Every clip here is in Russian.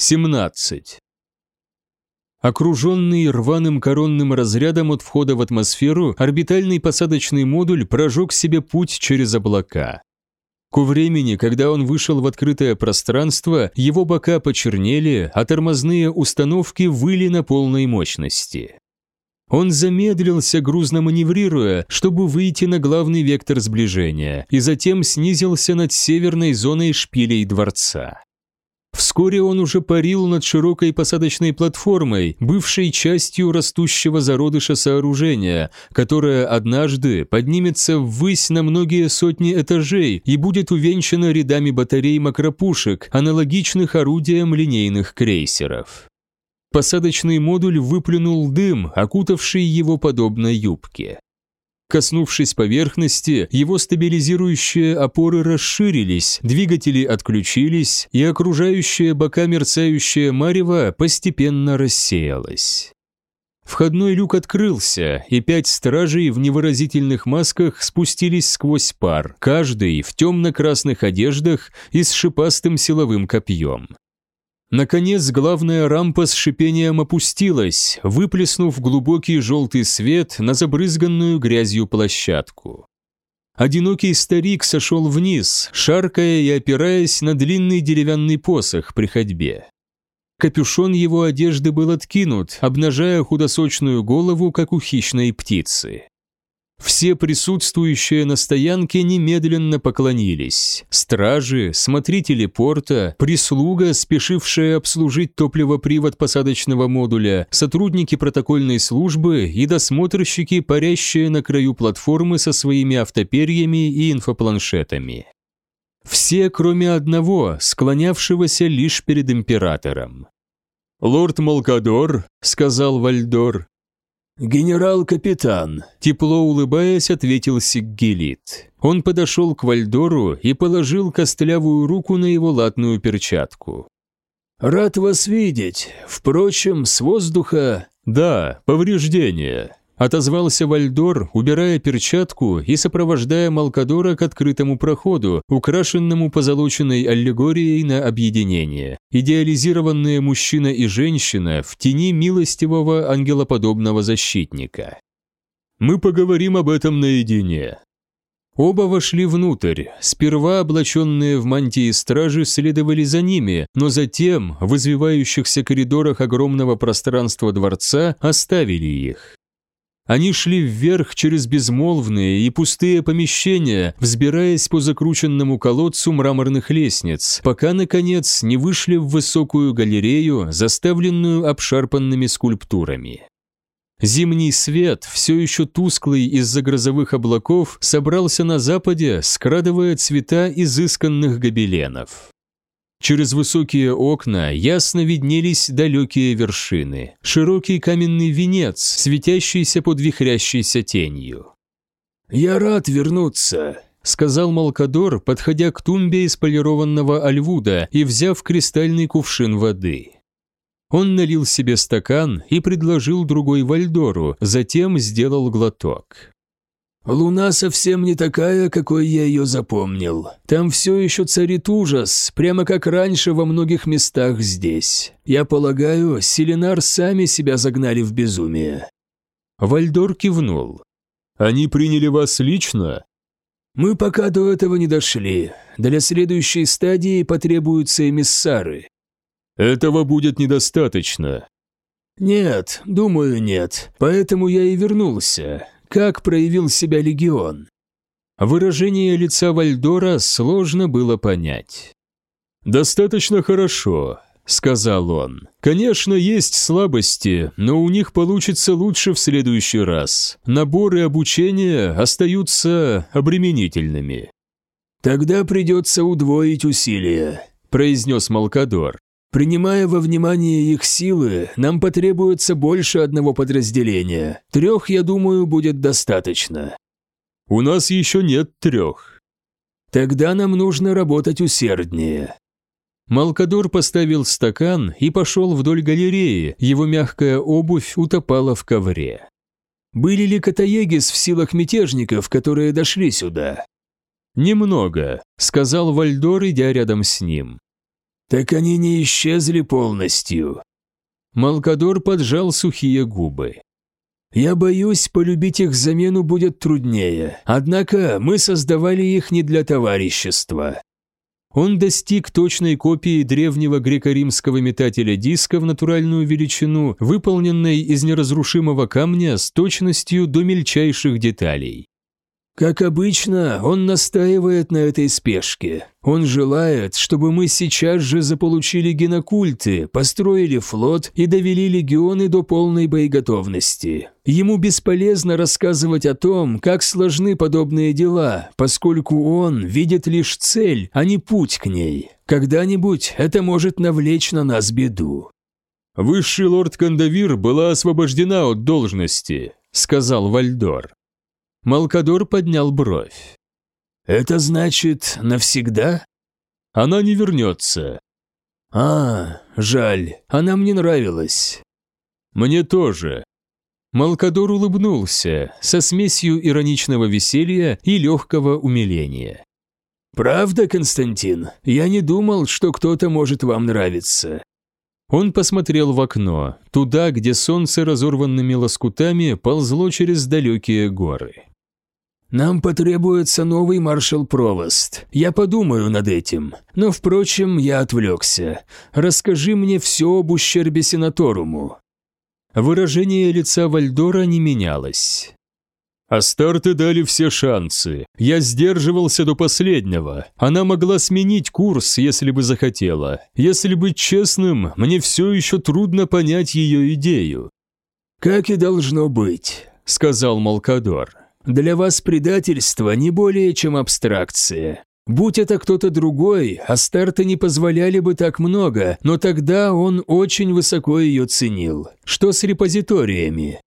17. Окруженный рваным коронным разрядом от входа в атмосферу, орбитальный посадочный модуль прожег себе путь через облака. К времени, когда он вышел в открытое пространство, его бока почернели, а тормозные установки выли на полной мощности. Он замедлился, грузно маневрируя, чтобы выйти на главный вектор сближения, и затем снизился над северной зоной шпилей дворца. Вскоре он уже парил над широкой посадочной платформой, бывшей частью растущего зародыша сооружения, которое однажды поднимется ввысь на многие сотни этажей и будет увенчано рядами батарей макропушек, аналогичных орудиям линейных крейсеров. Посадочный модуль выплюнул дым, окутавший его подобно юбке. Коснувшись поверхности, его стабилизирующие опоры расширились, двигатели отключились, и окружающая бока мерцающая марево постепенно рассеялась. Входной люк открылся, и пять стражей в невыразительных масках спустились сквозь пар, каждый в темно-красных одеждах и с шипастым силовым копьем. Наконец, главная рампа с шипением опустилась, выплеснув глубокий желтый свет на забрызганную грязью площадку. Одинокий старик сошел вниз, шаркая и опираясь на длинный деревянный посох при ходьбе. Капюшон его одежды был откинут, обнажая худосочную голову, как у хищной птицы. Все присутствующие на стоянке немедленно поклонились. Стражи, смотрители порта, прислуга, спешившая обслужить топливопривод посадочного модуля, сотрудники протокольной службы и досмотрщики, парящие на краю платформы со своими автоперьями и инфопланшетами. Все, кроме одного, склонявшегося лишь перед императором. «Лорд Малкадор», — сказал Вальдор, «Генерал-капитан», – тепло улыбаясь, ответил Сиггелит. Он подошел к Вальдору и положил костлявую руку на его латную перчатку. «Рад вас видеть. Впрочем, с воздуха...» «Да, повреждения», Отозвался Вальдор, убирая перчатку и сопровождая Малкадора к открытому проходу, украшенному позолоченной аллегорией на объединение. Идеализированные мужчина и женщина в тени милостивого ангелоподобного защитника. «Мы поговорим об этом наедине», Оба вошли внутрь. Сперва облаченные в мантии стражи следовали за ними, но затем в извивающихся коридорах огромного пространства дворца оставили их. Они шли вверх через безмолвные и пустые помещения, взбираясь по закрученному колодцу мраморных лестниц, пока, наконец, не вышли в высокую галерею, заставленную обшарпанными скульптурами. Зимний свет, все еще тусклый из-за грозовых облаков, собрался на западе, скрадывая цвета изысканных гобеленов. Через высокие окна ясно виднелись далекие вершины, широкий каменный венец, светящийся под вихрящейся тенью. «Я рад вернуться», — сказал Малкадор, подходя к тумбе из полированного альвуда и взяв кристальный кувшин воды. Он налил себе стакан и предложил другой Вальдору, затем сделал глоток. Луна совсем не такая, какой я ее запомнил. Там все еще царит ужас, прямо как раньше во многих местах здесь. Я полагаю, Селенар сами себя загнали в безумие». Вальдор кивнул. «Они приняли вас лично?» «Мы пока до этого не дошли. Для следующей стадии потребуются эмиссары». «Этого будет недостаточно». «Нет, думаю, нет. Поэтому я и вернулся. Как проявил себя легион? Выражение лица Вальдора сложно было понять. «Достаточно хорошо», — сказал он. «Конечно, есть слабости, но у них получится лучше в следующий раз. Наборы обучения остаются обременительными». «Тогда придется удвоить усилия», — произнес Малкадор. Принимая во внимание их силы, нам потребуется больше одного подразделения. Трех, я думаю, будет достаточно. У нас еще нет трех. Тогда нам нужно работать усерднее. Малкадор поставил стакан и пошел вдоль галереи, его мягкая обувь утопала в ковре. Были ли Катаегис в силах мятежников, которые дошли сюда? «Немного», — сказал Вальдор, идя рядом с ним. Так они не исчезли полностью. Малкадор поджал сухие губы. Я боюсь, полюбить их замену будет труднее. Однако мы создавали их не для товарищества. Он достиг точной копии древнего греко-римского метателя диска в натуральную величину, выполненной из неразрушимого камня с точностью до мельчайших деталей. Как обычно, он настаивает на этой спешке. Он желает, чтобы мы сейчас же заполучили генокульты, построили флот и довели легионы до полной боеготовности. Ему бесполезно рассказывать о том, как сложны подобные дела, поскольку он видит лишь цель, а не путь к ней. Когда-нибудь это может навлечь на нас беду. «Высший лорд Кандавир была освобождена от должности», — сказал Вальдор. Малкадор поднял бровь. «Это значит навсегда?» «Она не вернется». «А, жаль, она мне нравилась». «Мне тоже». Малкадор улыбнулся со смесью ироничного веселья и легкого умиления. «Правда, Константин? Я не думал, что кто-то может вам нравиться». Он посмотрел в окно, туда, где солнце разорванными лоскутами ползло через далекие горы. «Нам потребуется новый маршал-провост. Я подумаю над этим. Но, впрочем, я отвлекся. Расскажи мне все об ущербе Сенаторуму». Выражение лица Вальдора не менялось. Астарты дали все шансы. Я сдерживался до последнего. Она могла сменить курс, если бы захотела. Если быть честным, мне все еще трудно понять ее идею. «Как и должно быть», — сказал Малкадор. Для вас предательство не более чем абстракция. Будь это кто-то другой, Астарты не позволяли бы так много, но тогда он очень высоко ее ценил. Что с репозиториями?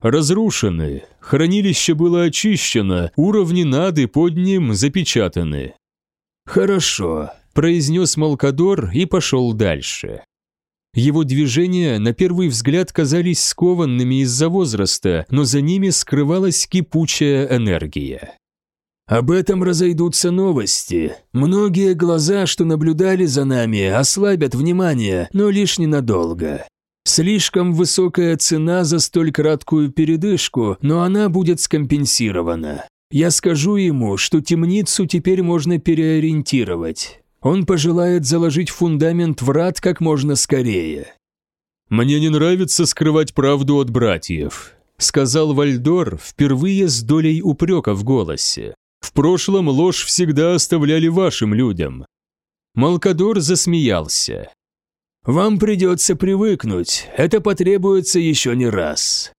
Разрушены, хранилище было очищено, уровни нады под ним запечатаны. «Хорошо», – произнес Малкадор и пошел дальше. Его движения на первый взгляд казались скованными из-за возраста, но за ними скрывалась кипучая энергия. Об этом разойдутся новости. Многие глаза, что наблюдали за нами, ослабят внимание, но лишь ненадолго. Слишком высокая цена за столь краткую передышку, но она будет скомпенсирована. Я скажу ему, что темницу теперь можно переориентировать. Он пожелает заложить фундамент врат как можно скорее. «Мне не нравится скрывать правду от братьев», — сказал Вальдор впервые с долей упрека в голосе. «В прошлом ложь всегда оставляли вашим людям». Малкадор засмеялся. «Вам придется привыкнуть, это потребуется еще не раз».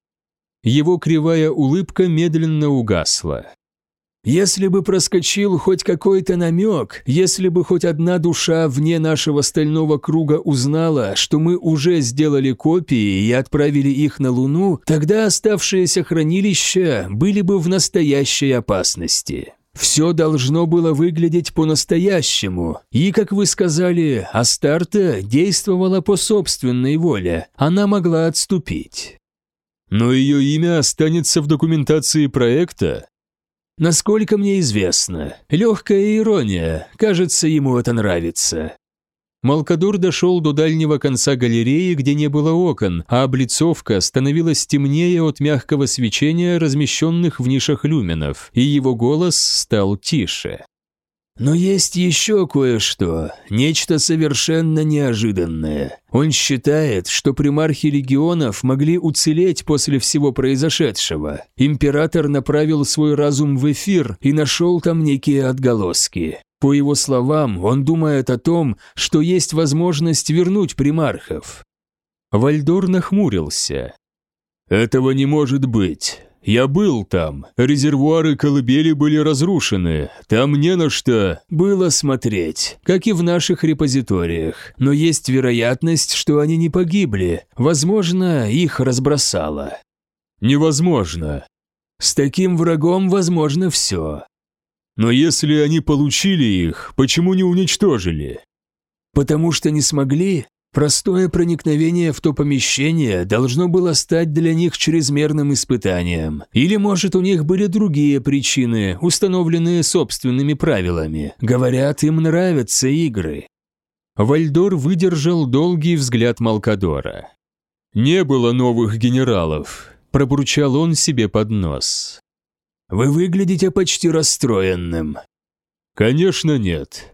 Его кривая улыбка медленно угасла. Если бы проскочил хоть какой-то намек, если бы хоть одна душа вне нашего стального круга узнала, что мы уже сделали копии и отправили их на Луну, тогда оставшиеся хранилища были бы в настоящей опасности. Все должно было выглядеть по-настоящему, и, как вы сказали, Астарта действовала по собственной воле, она могла отступить. Но ее имя останется в документации проекта, Насколько мне известно, легкая ирония, кажется, ему это нравится. Малкадур дошел до дальнего конца галереи, где не было окон, а облицовка становилась темнее от мягкого свечения, размещенных в нишах люминов, и его голос стал тише. Но есть еще кое-что, нечто совершенно неожиданное. Он считает, что примархи легионов могли уцелеть после всего произошедшего. Император направил свой разум в эфир и нашел там некие отголоски. По его словам, он думает о том, что есть возможность вернуть примархов. Вальдор нахмурился. «Этого не может быть. Я был там. Резервуары колыбели были разрушены. Там не на что было смотреть, как и в наших репозиториях. Но есть вероятность, что они не погибли. Возможно, их разбросало. Невозможно. С таким врагом возможно все. Но если они получили их, почему не уничтожили? Потому что не смогли? Простое проникновение в то помещение должно было стать для них чрезмерным испытанием. Или, может, у них были другие причины, установленные собственными правилами. Говорят, им нравятся игры. Вальдор выдержал долгий взгляд Малкадора. «Не было новых генералов», – пробурчал он себе под нос. «Вы выглядите почти расстроенным». «Конечно нет».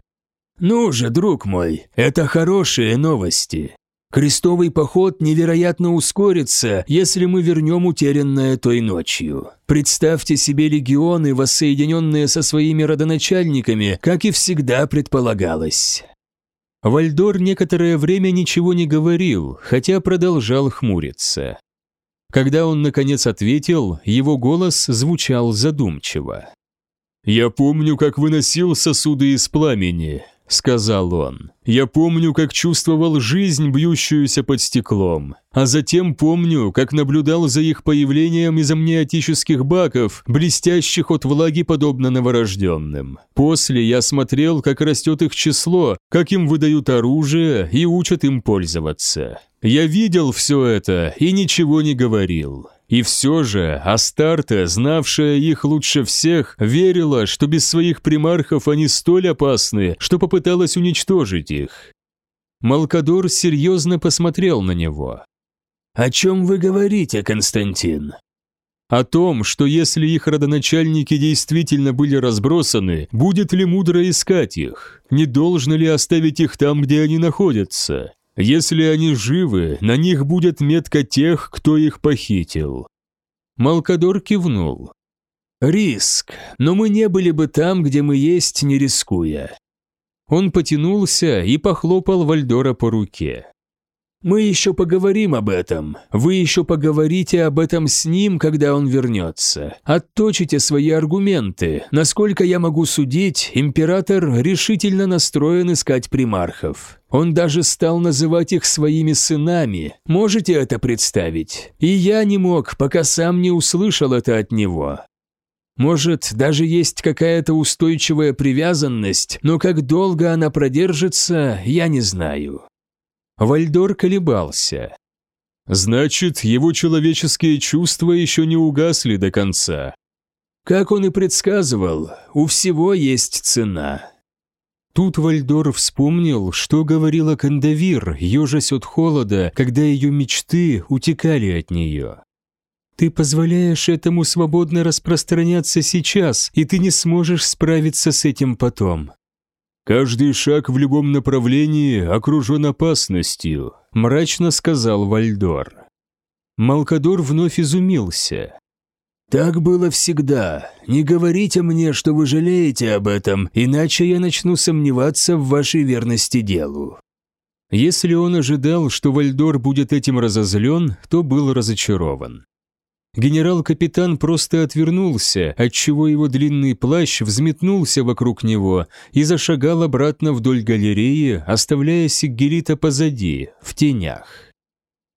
«Ну же, друг мой, это хорошие новости. Крестовый поход невероятно ускорится, если мы вернем утерянное той ночью. Представьте себе легионы, воссоединенные со своими родоначальниками, как и всегда предполагалось. Вальдор некоторое время ничего не говорил, хотя продолжал хмуриться. Когда он, наконец, ответил, его голос звучал задумчиво. «Я помню, как выносил сосуды из пламени. – сказал он. «Я помню, как чувствовал жизнь, бьющуюся под стеклом, а затем помню, как наблюдал за их появлением из амниотических баков, блестящих от влаги подобно новорожденным. После я смотрел, как растет их число, как им выдают оружие и учат им пользоваться. Я видел все это и ничего не говорил. И все же Астарта, знавшая их лучше всех, верила, что без своих примархов они столь опасны, что попыталась уничтожить их. Малкадор серьезно посмотрел на него. «О чем вы говорите, Константин?» О том, что если их родоначальники действительно были разбросаны, будет ли мудро искать их? Не должно ли оставить их там, где они находятся? Если они живы, на них будет метка тех, кто их похитил». Малкадор кивнул. «Риск, но мы не были бы там, где мы есть, не рискуя». Он потянулся и похлопал Вальдора по руке. Мы еще поговорим об этом. Вы еще поговорите об этом с ним, когда он вернется. Отточите свои аргументы. Насколько я могу судить, император решительно настроен искать примархов. Он даже стал называть их своими сынами. Можете это представить? И я не мог, пока сам не услышал это от него. Может, даже есть какая-то устойчивая привязанность, но как долго она продержится, я не знаю. Вальдор колебался. Значит, его человеческие чувства еще не угасли до конца. Как он и предсказывал, у всего есть цена. Тут Вальдор вспомнил, что говорила Кандавир, ежась от холода, когда ее мечты утекали от нее. «Ты позволяешь этому свободно распространяться сейчас, и ты не сможешь справиться с этим потом. «Каждый шаг в любом направлении окружен опасностью», – мрачно сказал Вальдор. Малкадор вновь изумился. «Так было всегда. Не говорите мне, что вы жалеете об этом, иначе я начну сомневаться в вашей верности делу». Если он ожидал, что Вальдор будет этим разозлен, то был разочарован. Генерал-капитан просто отвернулся, отчего его длинный плащ взметнулся вокруг него и зашагал обратно вдоль галереи, оставляя Сиггерита позади, в тенях.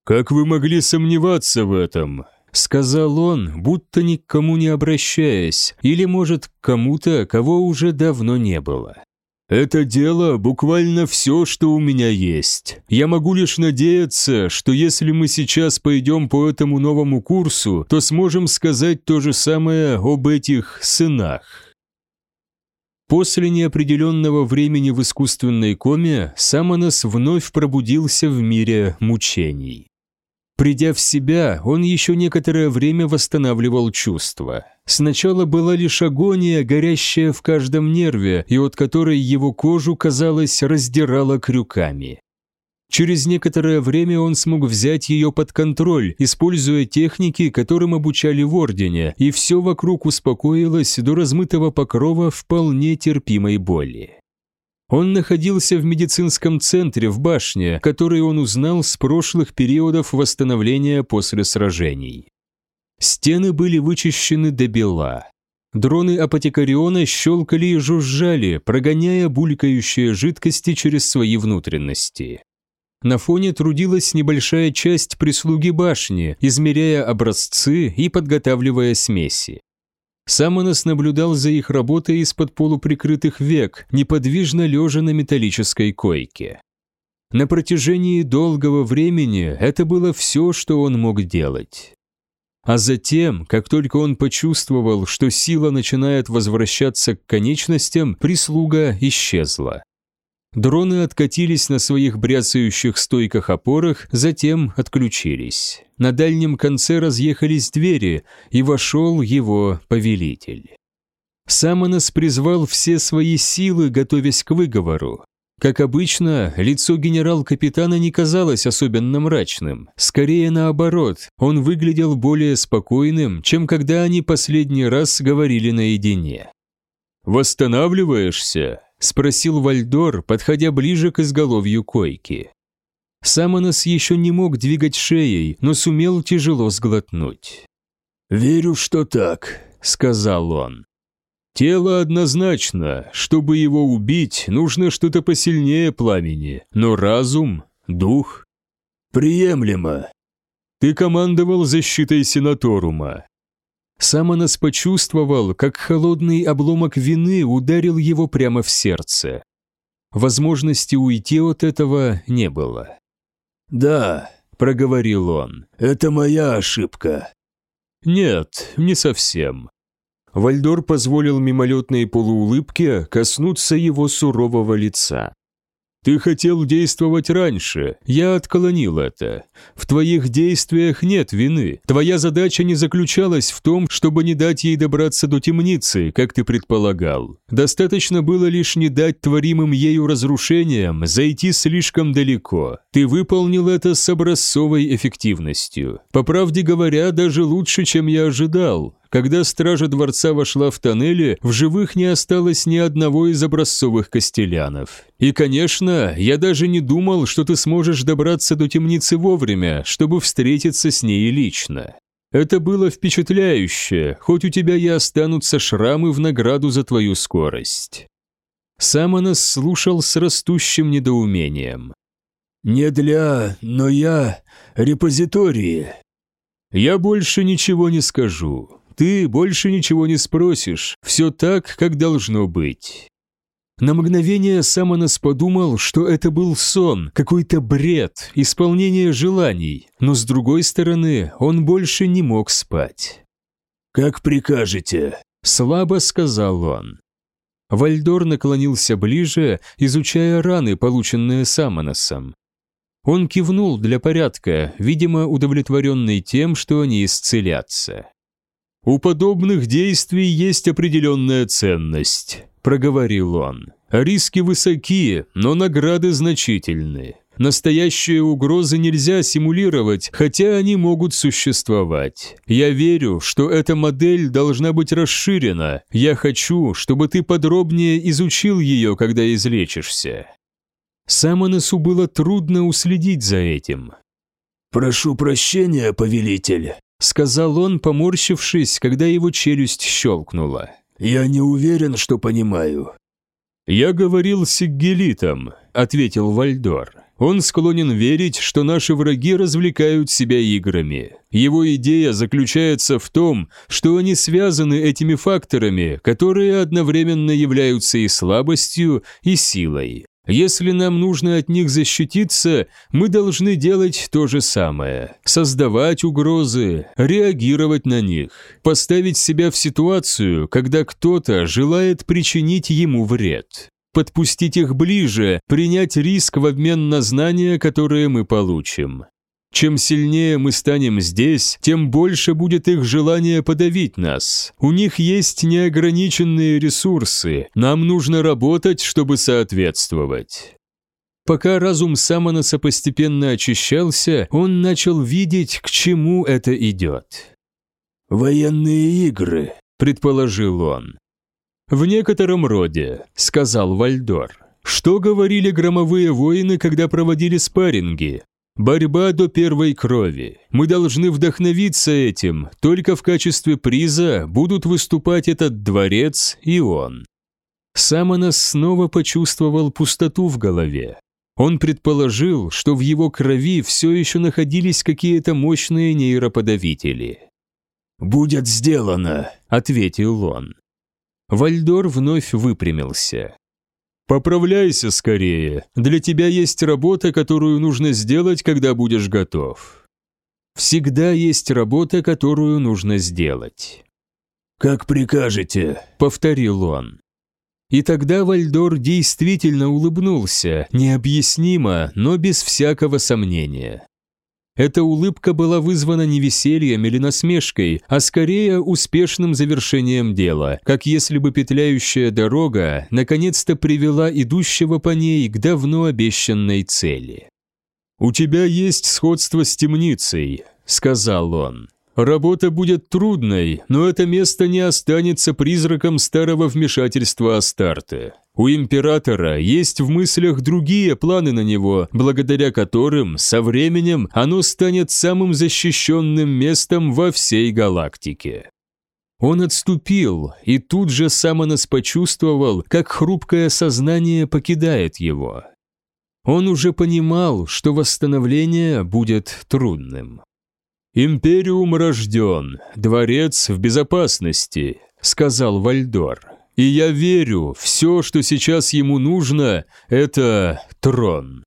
«Как вы могли сомневаться в этом?» — сказал он, будто ни к кому не обращаясь, или, может, к кому-то, кого уже давно не было. Это дело буквально все, что у меня есть. Я могу лишь надеяться, что если мы сейчас пойдем по этому новому курсу, то сможем сказать то же самое об этих сынах. После неопределенного времени в искусственной коме Самонос вновь пробудился в мире мучений. Придя в себя, он еще некоторое время восстанавливал чувства. Сначала была лишь агония, горящая в каждом нерве, и от которой его кожу, казалось, раздирала крюками. Через некоторое время он смог взять ее под контроль, используя техники, которым обучали в Ордене, и все вокруг успокоилось до размытого покрова вполне терпимой боли. Он находился в медицинском центре в башне, который он узнал с прошлых периодов восстановления после сражений. Стены были вычищены до бела. Дроны апотекариона щелкали и жужжали, прогоняя булькающие жидкости через свои внутренности. На фоне трудилась небольшая часть прислуги башни, измеряя образцы и подготавливая смеси. Самонос наблюдал за их работой из-под полуприкрытых век, неподвижно лежа на металлической койке. На протяжении долгого времени это было все, что он мог делать. А затем, как только он почувствовал, что сила начинает возвращаться к конечностям, прислуга исчезла. Дроны откатились на своих бряцающих стойках-опорах, затем отключились. На дальнем конце разъехались двери, и вошел его повелитель. Самонос призвал все свои силы, готовясь к выговору. Как обычно, лицо генерал-капитана не казалось особенно мрачным. Скорее наоборот, он выглядел более спокойным, чем когда они последний раз говорили наедине. «Восстанавливаешься?» – спросил Вальдор, подходя ближе к изголовью койки. Самонос еще не мог двигать шеей, но сумел тяжело сглотнуть. «Верю, что так», – сказал он. «Тело однозначно. Чтобы его убить, нужно что-то посильнее пламени. Но разум, дух...» «Приемлемо». «Ты командовал защитой Сенаторума. Самонос почувствовал, как холодный обломок вины ударил его прямо в сердце. Возможности уйти от этого не было. «Да», — проговорил он, — «это моя ошибка». «Нет, не совсем». Вальдор позволил мимолетной полуулыбке коснуться его сурового лица. Ты хотел действовать раньше, я отклонил это. В твоих действиях нет вины. Твоя задача не заключалась в том, чтобы не дать ей добраться до темницы, как ты предполагал. Достаточно было лишь не дать творимым ею разрушениям зайти слишком далеко. Ты выполнил это с образцовой эффективностью. По правде говоря, даже лучше, чем я ожидал. Когда стража дворца вошла в тоннели, в живых не осталось ни одного из образцовых костелянов. И, конечно, я даже не думал, что ты сможешь добраться до темницы вовремя, чтобы встретиться с ней лично. Это было впечатляюще, хоть у тебя и останутся шрамы в награду за твою скорость. Самонос слушал с растущим недоумением. «Не для, но я репозитории». «Я больше ничего не скажу. Ты больше ничего не спросишь, все так, как должно быть». На мгновение Самонос подумал, что это был сон, какой-то бред, исполнение желаний, но с другой стороны, он больше не мог спать. «Как прикажете», – слабо сказал он. Вальдор наклонился ближе, изучая раны, полученные Самоносом. Он кивнул для порядка, видимо, удовлетворенный тем, что они исцелятся. «У подобных действий есть определенная ценность», – проговорил он. «Риски высоки, но награды значительны. Настоящие угрозы нельзя симулировать, хотя они могут существовать. Я верю, что эта модель должна быть расширена. Я хочу, чтобы ты подробнее изучил ее, когда излечишься». Самонесу было трудно уследить за этим. «Прошу прощения, повелитель», сказал он, поморщившись, когда его челюсть щелкнула. «Я не уверен, что понимаю». «Я говорил с Сиггелитом», — ответил Вальдор. «Он склонен верить, что наши враги развлекают себя играми. Его идея заключается в том, что они связаны этими факторами, которые одновременно являются и слабостью, и силой. Если нам нужно от них защититься, мы должны делать то же самое. Создавать угрозы, реагировать на них, поставить себя в ситуацию, когда кто-то желает причинить ему вред. Подпустить их ближе, принять риск в обмен на знания, которые мы получим. Чем сильнее мы станем здесь, тем больше будет их желание подавить нас. У них есть неограниченные ресурсы, нам нужно работать, чтобы соответствовать. Пока разум Самонаса постепенно очищался, он начал видеть, к чему это идет. «Военные игры», — предположил он. «В некотором роде», — сказал Вальдор. «Что говорили громовые воины, когда проводили спарринги? Борьба до первой крови. Мы должны вдохновиться этим, только в качестве приза будут выступать этот дворец и он. Самонос снова почувствовал пустоту в голове. Он предположил, что в его крови все еще находились какие-то мощные нейроподавители. «Будет сделано», — ответил он. Вальдор вновь выпрямился. Поправляйся скорее. Для тебя есть работа, которую нужно сделать, когда будешь готов. Всегда есть работа, которую нужно сделать. «Как прикажете», — повторил он. И тогда Вальдор действительно улыбнулся, необъяснимо, но без всякого сомнения. Эта улыбка была вызвана не весельем или насмешкой, а скорее успешным завершением дела, как если бы петляющая дорога наконец-то привела идущего по ней к давно обещанной цели. «У тебя есть сходство с темницей», — сказал он. Работа будет трудной, но это место не останется призраком старого вмешательства Астарты. У императора есть в мыслях другие планы на него, благодаря которым со временем оно станет самым защищенным местом во всей галактике. Он отступил и тут же Самонос почувствовал, как хрупкое сознание покидает его. Он уже понимал, что восстановление будет трудным. «Империум рожден, дворец в безопасности», — сказал Вальдор. «И я верю, все, что сейчас ему нужно, это трон».